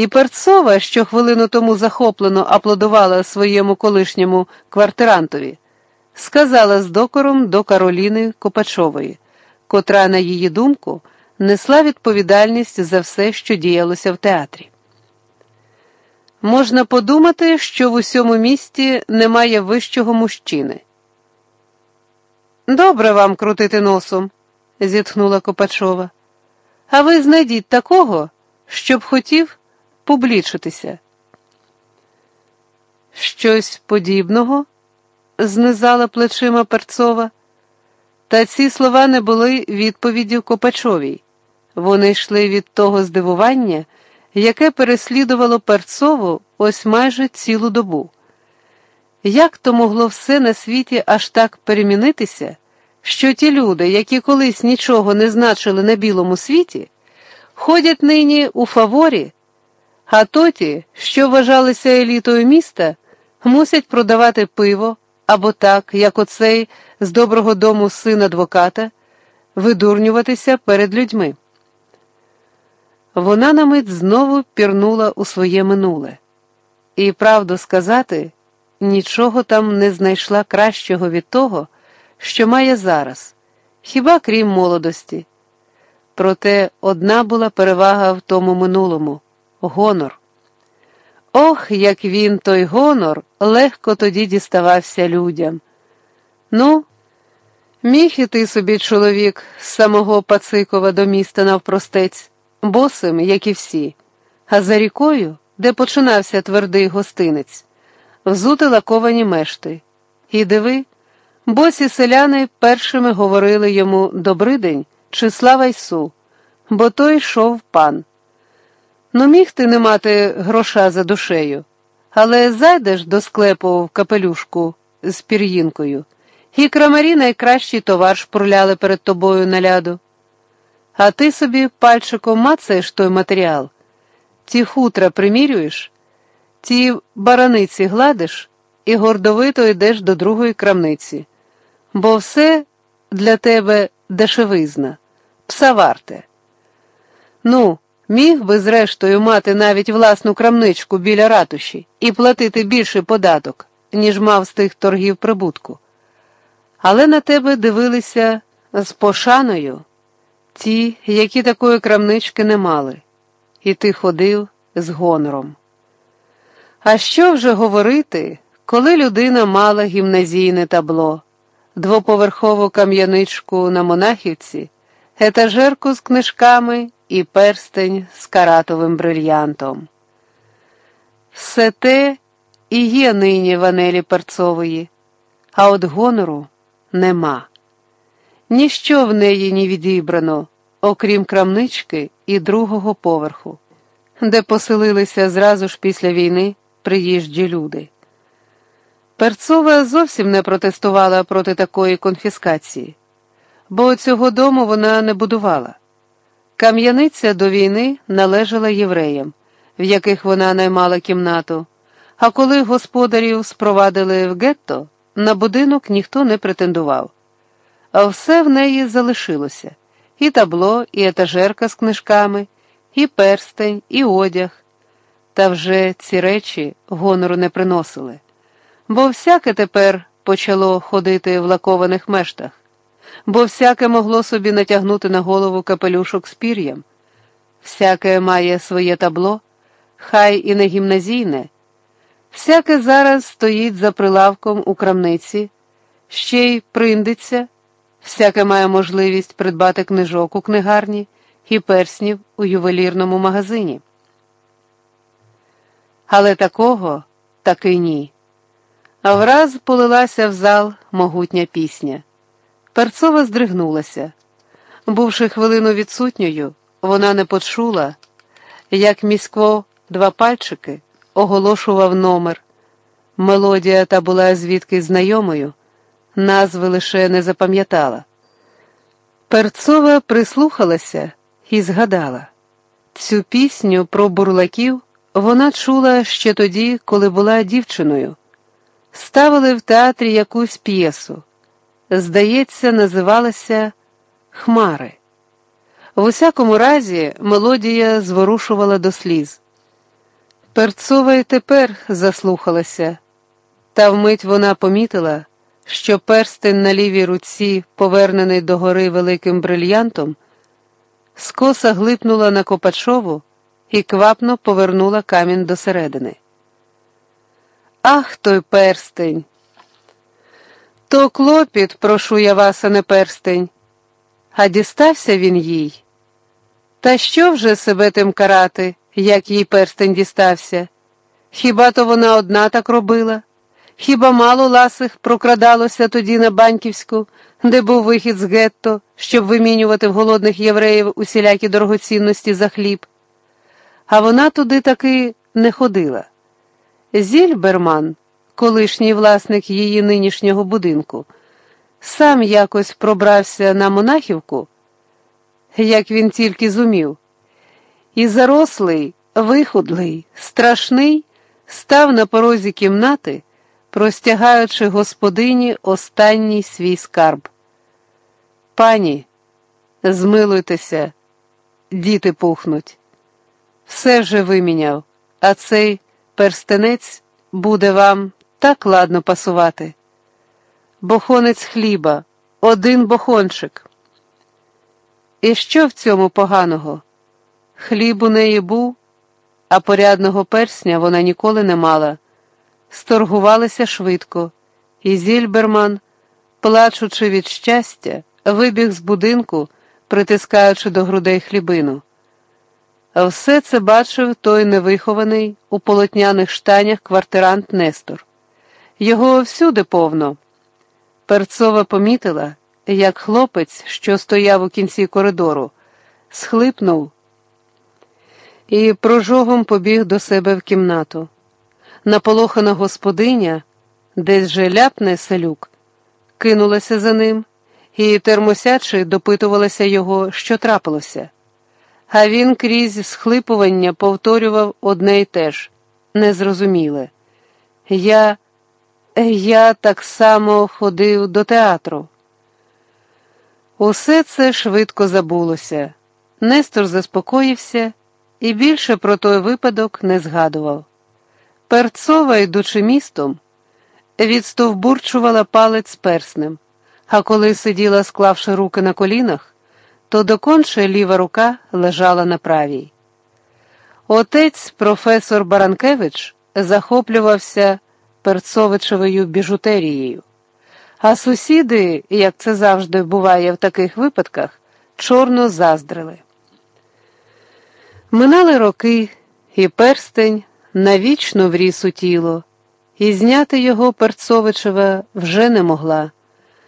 І Перцова, що хвилину тому захоплено аплодувала своєму колишньому квартирантові, сказала з докором до Кароліни Копачової, котра, на її думку, несла відповідальність за все, що діялося в театрі. Можна подумати, що в усьому місті немає вищого мужчини. Добре вам крутити носом, зітхнула Копачова. А ви знайдіть такого, щоб хотів публічитися. Щось подібного? знизала плечима Перцова. Та ці слова не були відповіддю Копачовій. Вони йшли від того здивування, яке переслідувало Перцову ось майже цілу добу. Як то могло все на світі аж так перемінитися, що ті люди, які колись нічого не значили на білому світі, ходять нині у фаворі, а тоті, що вважалися елітою міста, мусять продавати пиво або так, як оцей з доброго дому син адвоката, видурнюватися перед людьми. Вона на мить знову пірнула у своє минуле, і, правду сказати, нічого там не знайшла кращого від того, що має зараз, хіба крім молодості. Проте одна була перевага в тому минулому гонор. Ох, як він, той гонор, легко тоді діставався людям. Ну, міг іти собі чоловік з самого Пацикова до міста навпростець, босим, як і всі, а за рікою, де починався твердий гостинець, взути лаковані мешти. І диви, босі селяни першими говорили йому «Добрий день» чи слава Ісу, бо той йшов пан. Ну, міг ти не мати гроша за душею, але зайдеш до склепу в капелюшку з пір'їнкою, і крамарі найкращий товар шпурляли перед тобою на ляду. А ти собі пальчиком мацаєш той матеріал, ті хутра примірюєш, ті бараниці гладиш і гордовито йдеш до другої крамниці, бо все для тебе дешевизна, пса варте. Ну, міг би, зрештою, мати навіть власну крамничку біля ратуші і платити більший податок, ніж мав з тих торгів прибутку. Але на тебе дивилися з пошаною ті, які такої крамнички не мали, і ти ходив з гонором. А що вже говорити, коли людина мала гімназійне табло, двоповерхову кам'яничку на монахівці, етажерку з книжками і перстень з каратовим брильянтом. Все те і є нині в Анелі Перцової, а от гонору нема. Ніщо в неї не відібрано, окрім крамнички і другого поверху, де поселилися зразу ж після війни приїжджі люди. Перцова зовсім не протестувала проти такої конфіскації, бо цього дому вона не будувала. Кам'яниця до війни належала євреям, в яких вона наймала кімнату, а коли господарів спровадили в гетто, на будинок ніхто не претендував. А все в неї залишилося і табло, і етажерка з книжками, і перстень, і одяг. Та вже ці речі гонору не приносили, бо всяке тепер почало ходити в лакованих мештах бо всяке могло собі натягнути на голову капелюшок з пір'ям. Всяке має своє табло, хай і не гімназійне, всяке зараз стоїть за прилавком у крамниці, ще й приндиться, всяке має можливість придбати книжок у книгарні і перснів у ювелірному магазині. Але такого таки ні. А враз полилася в зал могутня пісня. Перцова здригнулася. Бувши хвилину відсутньою, вона не почула, як місько два пальчики оголошував номер. Мелодія та була звідки знайомою, назви лише не запам'ятала. Перцова прислухалася і згадала цю пісню про бурлаків вона чула ще тоді, коли була дівчиною. Ставили в театрі якусь п'єсу здається, називалася Хмари. В усякому разі, мелодія зворушувала до сліз. Перцова й тепер заслухалася, та вмить вона помітила, що перстень на лівій руці, повернений догори великим брильянтом, скоса глипнула на Копачову і квапно повернула камінь досередини. Ах той перстень! То клопіт, прошу я вас, а не перстень, а дістався він їй. Та що вже себе тим карати, як їй перстень дістався? Хіба то вона одна так робила? Хіба мало ласих прокрадалося тоді на Баньківську, де був вихід з гетто, щоб вимінювати в голодних євреїв усілякі дорогоцінності за хліб? А вона туди таки не ходила. Зільберман, колишній власник її нинішнього будинку, сам якось пробрався на монахівку, як він тільки зумів, і зарослий, вихудлий, страшний, став на порозі кімнати, простягаючи господині останній свій скарб. Пані, змилуйтеся, діти пухнуть. Все вже виміняв, а цей перстенець буде вам так ладно пасувати. Бохонець хліба, один бохончик. І що в цьому поганого? Хліб у неї був, а порядного персня вона ніколи не мала. Сторгувалися швидко, і Зільберман, плачучи від щастя, вибіг з будинку, притискаючи до грудей хлібину. Все це бачив той невихований у полотняних штанях квартирант Нестор. Його всюди повно. Перцова помітила, як хлопець, що стояв у кінці коридору, схлипнув і прожогом побіг до себе в кімнату. Наполохана господиня, десь же ляпне селюк, кинулася за ним і, термосячи, допитувалася його, що трапилося. А він крізь схлипування повторював одне й те ж незрозуміле. Я, я так само ходив до театру. Усе це швидко забулося. Нестор заспокоївся і більше про той випадок не згадував. Перцова, йдучи містом, відстовбурчувала палець перснем, а коли сиділа, склавши руки на колінах, то доконче ліва рука лежала на правій. Отець професор Баранкевич захоплювався перцовичевою біжутерією, а сусіди, як це завжди буває в таких випадках, чорно заздрили. Минали роки, і перстень навічно вріс у тіло, і зняти його Перцовичева вже не могла.